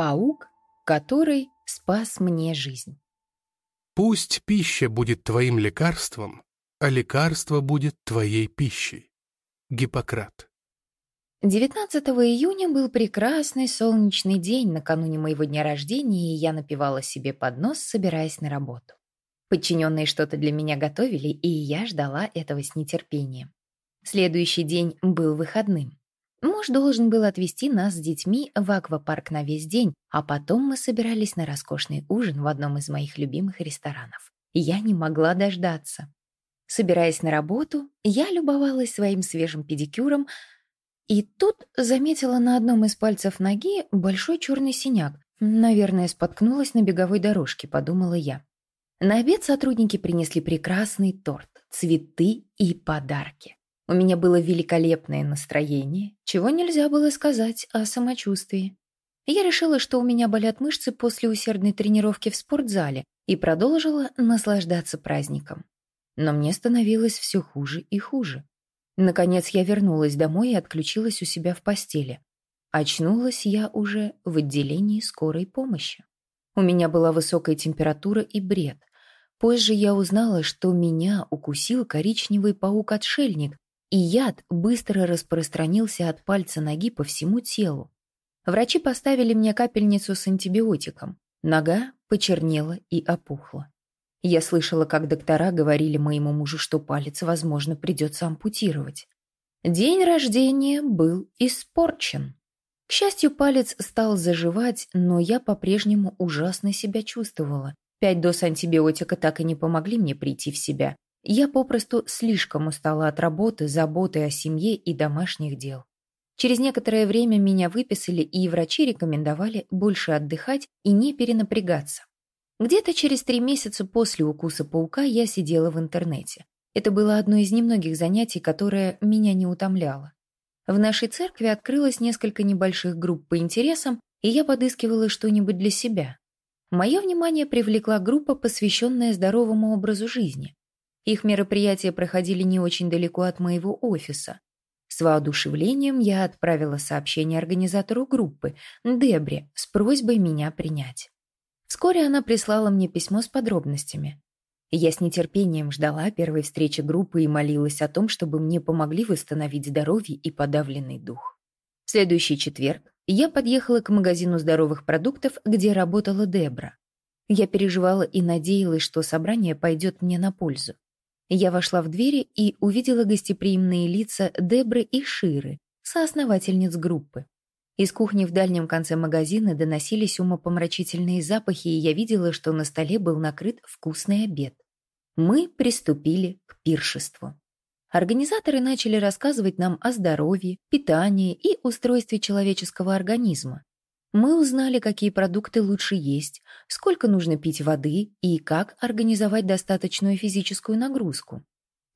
Паук, который спас мне жизнь. Пусть пища будет твоим лекарством, а лекарство будет твоей пищей. Гиппократ. 19 июня был прекрасный солнечный день накануне моего дня рождения, и я напивала себе под нос, собираясь на работу. Подчиненные что-то для меня готовили, и я ждала этого с нетерпением. Следующий день был выходным. Муж должен был отвезти нас с детьми в аквапарк на весь день, а потом мы собирались на роскошный ужин в одном из моих любимых ресторанов. Я не могла дождаться. Собираясь на работу, я любовалась своим свежим педикюром, и тут заметила на одном из пальцев ноги большой черный синяк. Наверное, споткнулась на беговой дорожке, подумала я. На обед сотрудники принесли прекрасный торт, цветы и подарки. У меня было великолепное настроение, чего нельзя было сказать о самочувствии. Я решила, что у меня болят мышцы после усердной тренировки в спортзале и продолжила наслаждаться праздником. Но мне становилось все хуже и хуже. Наконец я вернулась домой и отключилась у себя в постели. Очнулась я уже в отделении скорой помощи. У меня была высокая температура и бред. Позже я узнала, что меня укусил коричневый паук-отшельник, и яд быстро распространился от пальца ноги по всему телу. Врачи поставили мне капельницу с антибиотиком. Нога почернела и опухла. Я слышала, как доктора говорили моему мужу, что палец, возможно, придется ампутировать. День рождения был испорчен. К счастью, палец стал заживать, но я по-прежнему ужасно себя чувствовала. Пять доз антибиотика так и не помогли мне прийти в себя, я попросту слишком устала от работы, заботы о семье и домашних дел. Через некоторое время меня выписали, и врачи рекомендовали больше отдыхать и не перенапрягаться. Где-то через три месяца после укуса паука я сидела в интернете. Это было одно из немногих занятий, которое меня не утомляло. В нашей церкви открылось несколько небольших групп по интересам, и я подыскивала что-нибудь для себя. Мое внимание привлекла группа, посвященная здоровому образу жизни. Их мероприятия проходили не очень далеко от моего офиса. С воодушевлением я отправила сообщение организатору группы, Дебре, с просьбой меня принять. Вскоре она прислала мне письмо с подробностями. Я с нетерпением ждала первой встречи группы и молилась о том, чтобы мне помогли восстановить здоровье и подавленный дух. В следующий четверг я подъехала к магазину здоровых продуктов, где работала Дебра. Я переживала и надеялась, что собрание пойдет мне на пользу. Я вошла в двери и увидела гостеприимные лица Дебры и Ширы, соосновательниц группы. Из кухни в дальнем конце магазина доносились умопомрачительные запахи, и я видела, что на столе был накрыт вкусный обед. Мы приступили к пиршеству. Организаторы начали рассказывать нам о здоровье, питании и устройстве человеческого организма. Мы узнали, какие продукты лучше есть, сколько нужно пить воды и как организовать достаточную физическую нагрузку.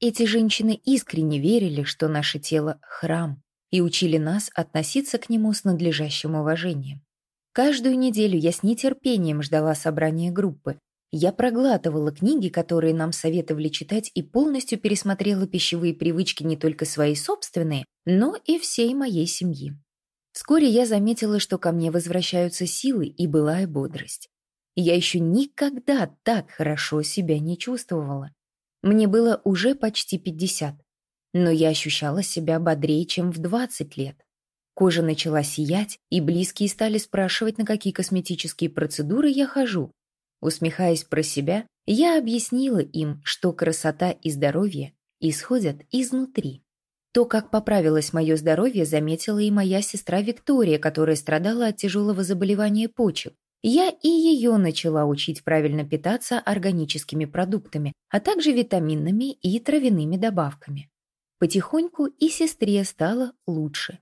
Эти женщины искренне верили, что наше тело – храм, и учили нас относиться к нему с надлежащим уважением. Каждую неделю я с нетерпением ждала собрания группы. Я проглатывала книги, которые нам советовали читать, и полностью пересмотрела пищевые привычки не только свои собственные, но и всей моей семьи. Вскоре я заметила, что ко мне возвращаются силы и былая бодрость. Я еще никогда так хорошо себя не чувствовала. Мне было уже почти 50, но я ощущала себя бодрее, чем в 20 лет. Кожа начала сиять, и близкие стали спрашивать, на какие косметические процедуры я хожу. Усмехаясь про себя, я объяснила им, что красота и здоровье исходят изнутри. То, как поправилось мое здоровье, заметила и моя сестра Виктория, которая страдала от тяжелого заболевания почек. Я и ее начала учить правильно питаться органическими продуктами, а также витаминными и травяными добавками. Потихоньку и сестре стало лучше.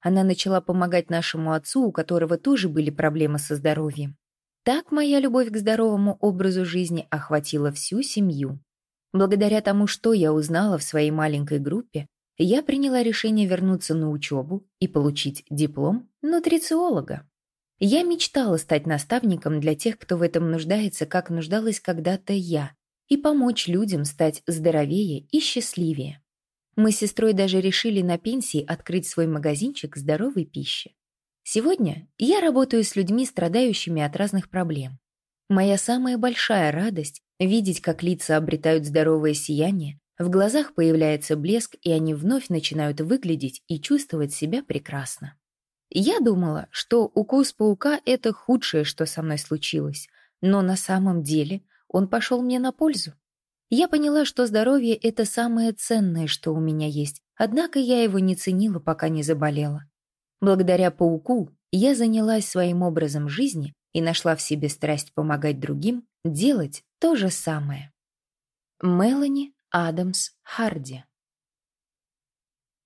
Она начала помогать нашему отцу, у которого тоже были проблемы со здоровьем. Так моя любовь к здоровому образу жизни охватила всю семью. Благодаря тому, что я узнала в своей маленькой группе, я приняла решение вернуться на учебу и получить диплом нутрициолога. Я мечтала стать наставником для тех, кто в этом нуждается, как нуждалась когда-то я, и помочь людям стать здоровее и счастливее. Мы с сестрой даже решили на пенсии открыть свой магазинчик здоровой пищи. Сегодня я работаю с людьми, страдающими от разных проблем. Моя самая большая радость — видеть, как лица обретают здоровое сияние, в глазах появляется блеск, и они вновь начинают выглядеть и чувствовать себя прекрасно. Я думала, что укус паука — это худшее, что со мной случилось, но на самом деле он пошел мне на пользу. Я поняла, что здоровье — это самое ценное, что у меня есть, однако я его не ценила, пока не заболела. Благодаря пауку я занялась своим образом жизни и нашла в себе страсть помогать другим делать то же самое. Мелани Адамс Харди